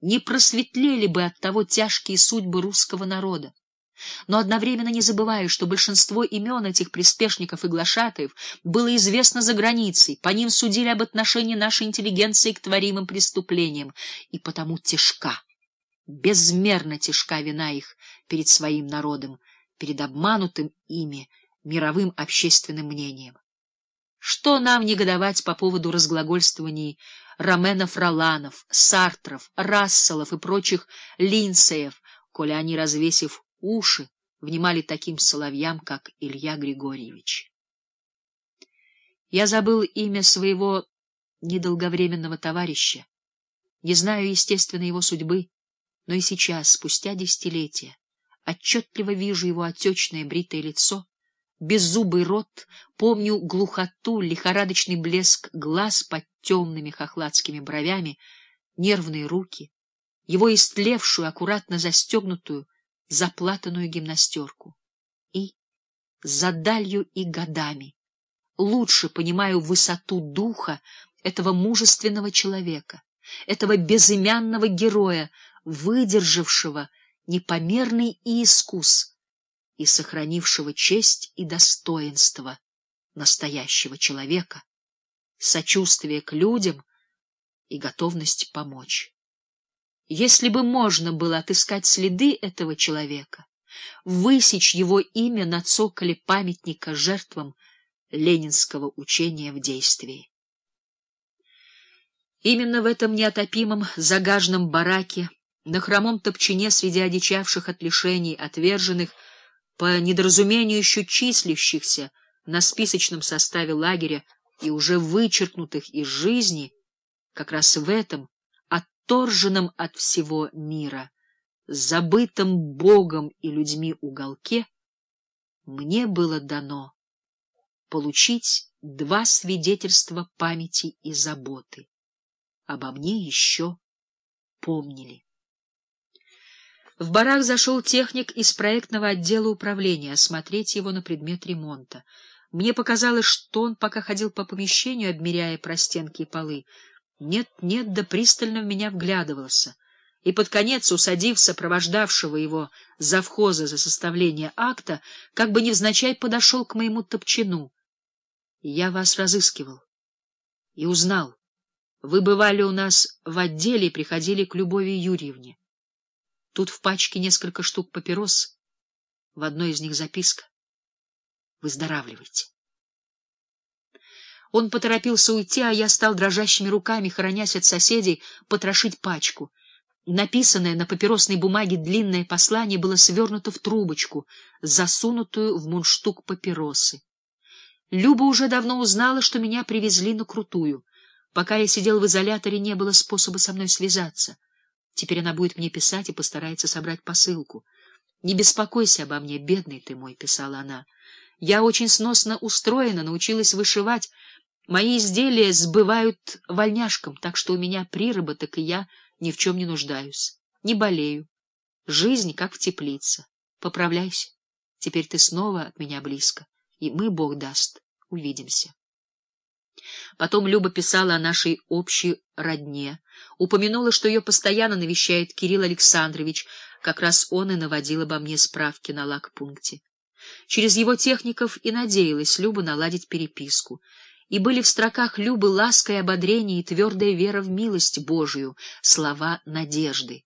не просветлели бы от того тяжкие судьбы русского народа. Но одновременно не забываю, что большинство имен этих приспешников и глашатаев было известно за границей, по ним судили об отношении нашей интеллигенции к творимым преступлениям, и потому тяжка, безмерно тяжка вина их перед своим народом, перед обманутым ими мировым общественным мнением. Что нам негодовать по поводу разглагольствований Роменов Роланов, Сартров, Расселов и прочих Линсеев, коли они, развесив уши, внимали таким соловьям, как Илья Григорьевич. Я забыл имя своего недолговременного товарища, не знаю, естественно, его судьбы, но и сейчас, спустя десятилетия, отчетливо вижу его отечное бритое лицо, беззубый рот, помню глухоту, лихорадочный блеск глаз под темными хохладскими бровями, нервные руки, его истлевшую, аккуратно застегнутую, заплатанную гимнастерку. И за далью и годами лучше понимаю высоту духа этого мужественного человека, этого безымянного героя, выдержавшего непомерный искус и сохранившего честь и достоинство настоящего человека, сочувствие к людям и готовность помочь. Если бы можно было отыскать следы этого человека, высечь его имя на цоколе памятника жертвам ленинского учения в действии. Именно в этом неотопимом загаженном бараке на хромом топчине среди одичавших от лишений, отверженных, по недоразумению еще числящихся на списочном составе лагеря и уже вычеркнутых из жизни, как раз в этом, отторженном от всего мира, забытом Богом и людьми уголке, мне было дано получить два свидетельства памяти и заботы. Обо мне еще помнили. В барак зашел техник из проектного отдела управления осмотреть его на предмет ремонта. Мне показалось, что он пока ходил по помещению, обмеряя простенки и полы. Нет-нет, да пристально в меня вглядывался. И под конец, усадив сопровождавшего его завхоза за составление акта, как бы невзначай подошел к моему топчину. Я вас разыскивал и узнал. Вы бывали у нас в отделе и приходили к Любови Юрьевне. Тут в пачке несколько штук папирос, в одной из них записка. Выздоравливайте. Он поторопился уйти, а я стал дрожащими руками, хоронясь от соседей, потрошить пачку. Написанное на папиросной бумаге длинное послание было свернуто в трубочку, засунутую в мундштук папиросы. Люба уже давно узнала, что меня привезли на Крутую. Пока я сидел в изоляторе, не было способа со мной связаться. Теперь она будет мне писать и постарается собрать посылку. — Не беспокойся обо мне, бедный ты мой, — писала она. — Я очень сносно устроена, научилась вышивать. Мои изделия сбывают вольняшкам, так что у меня приработок, и я ни в чем не нуждаюсь. Не болею. Жизнь как в теплице. Поправляйся. Теперь ты снова от меня близко, и мы, Бог даст, увидимся. Потом Люба писала о нашей общей родне, упомянула, что ее постоянно навещает Кирилл Александрович, как раз он и наводил обо мне справки на лагпункте. Через его техников и надеялась Люба наладить переписку. И были в строках Любы ласка и ободрение и твердая вера в милость Божию, слова надежды.